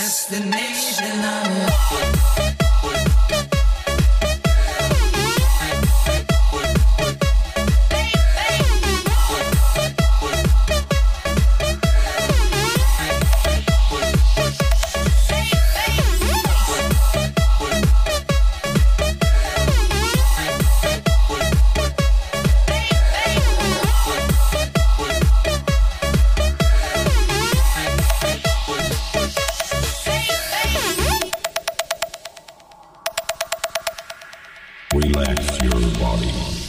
destination. Relax your body.